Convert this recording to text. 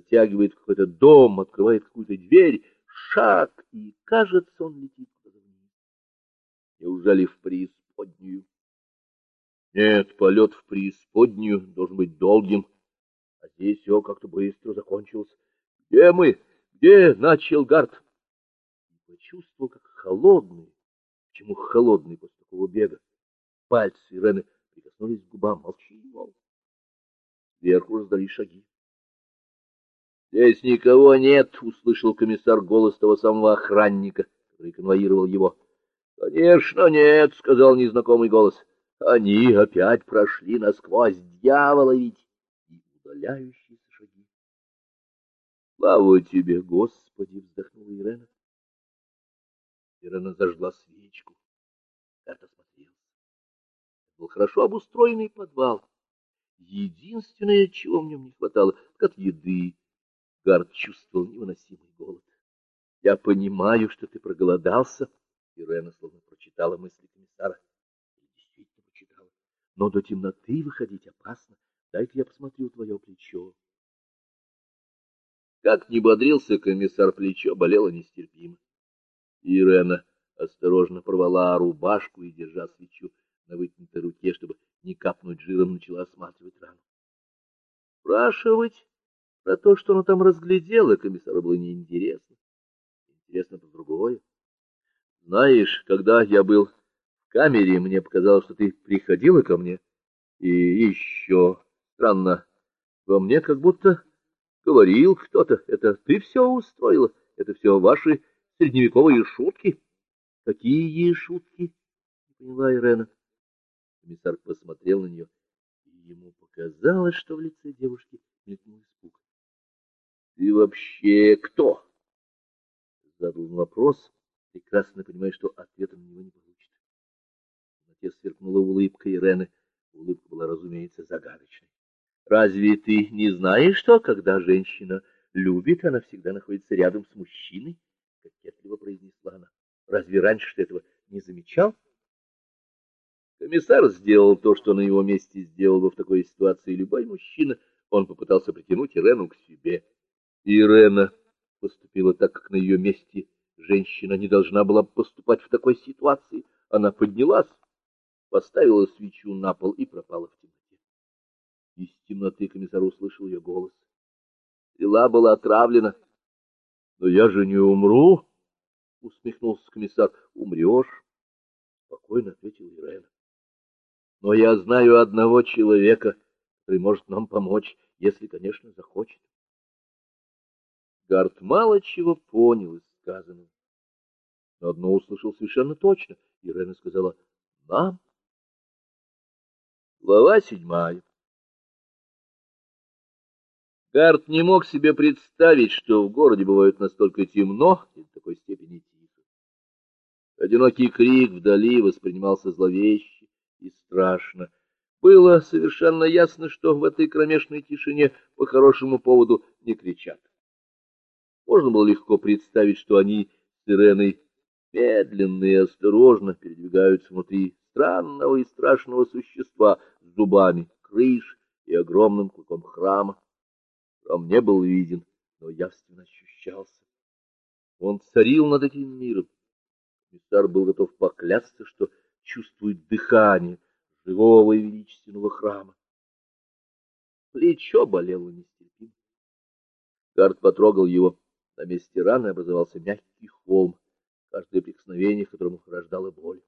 затягивает в какой-то дом, открывает какую-то дверь, шаг, и, кажется, он летит. Неужели в преисподнюю? Нет, полет в преисподнюю должен быть долгим, а здесь все как-то быстро закончилось. Где мы? Где? Начал Гард. Почувствовал, как холодный, почему холодный после такого бега. Пальцы Ирены прикоснулись к губам. Молчи, мол. Сверху раздались шаги. Здесь никого нет, услышал комиссар голос того самого охранника, который конвоировал его. Конечно, нет, сказал незнакомый голос. Они опять прошли насквозь, дьявола ведь, и удаляющиеся шаги. Слава тебе, Господи, вздохнула Ирена. Ирена зажгла свечку. Это смотрелся. Это был хорошо обустроенный подвал. Единственное, чего в нем не хватало, как еды Гард чувствовал невыносимый голод. — Я понимаю, что ты проголодался, — Ирена словно прочитала мысли комиссара. Действительно прочитала. — Но до темноты выходить опасно. Дай-ка я посмотрю твое плечо. Как ни бодрился комиссар, плечо болело нестерпимо. Ирена осторожно порвала рубашку и, держа свечу на вытянутой руке, чтобы не капнуть жиром, начала осматривать рану. Спрашивать про то, что она там разглядела, комиссару было неинтересно. Интересно по другое. Знаешь, когда я был в камере, мне показалось, что ты приходила ко мне. И еще странно, во мне как будто говорил кто-то. Это ты все устроила? Это все ваши средневековые шутки? Какие шутки? Не поняла Ирена. Комиссар посмотрел на нее, ему показалось, что в лице девушки мелькнул испуг. Ты вообще кто? Задал он вопрос, прекрасно понимая, что ответа на него не получит. В темноте сверкнула улыбка Ирены. Улыбка была, разумеется, загадочной. Разве ты не знаешь, что, когда женщина любит, она всегда находится рядом с мужчиной? Кокетливо произнесла она. Разве раньше ты этого не замечал? Комиссар сделал то, что на его месте сделал бы в такой ситуации любой мужчина. Он попытался притянуть Ирену к себе. Ирена поступила так, как на ее месте женщина не должна была поступать в такой ситуации. Она поднялась, поставила свечу на пол и пропала в темноте. Из темноты комиссар услышал ее голос. Стрела была отравлена. Но я же не умру, усмехнулся комиссар. Умрешь, спокойно ответил Ирена. Но я знаю одного человека, который может нам помочь, если, конечно, захочет. Гарт мало чего понял из сказанного. Но одно услышал совершенно точно. Ирена сказала «Нам». Глава седьмая. Гарт не мог себе представить, что в городе бывает настолько темно и до такой степени тихо. Одинокий крик вдали воспринимался зловеще и страшно. Было совершенно ясно, что в этой кромешной тишине по хорошему поводу не кричат. Можно было легко представить, что они с Иреной медленно и осторожно передвигаются внутри странного и страшного существа с зубами, крыш и огромным клыком храма. Храм не был виден, но явственно ощущался. Он царил над этим миром. Комиссар был готов поклясться, что чувствует дыхание живого и величественного храма. Плечо болело нестерпимо. Гард потрогал его. На месте раны образовался мягкий холм, каждое прикосновение к которому рождало боль.